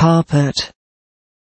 carpet.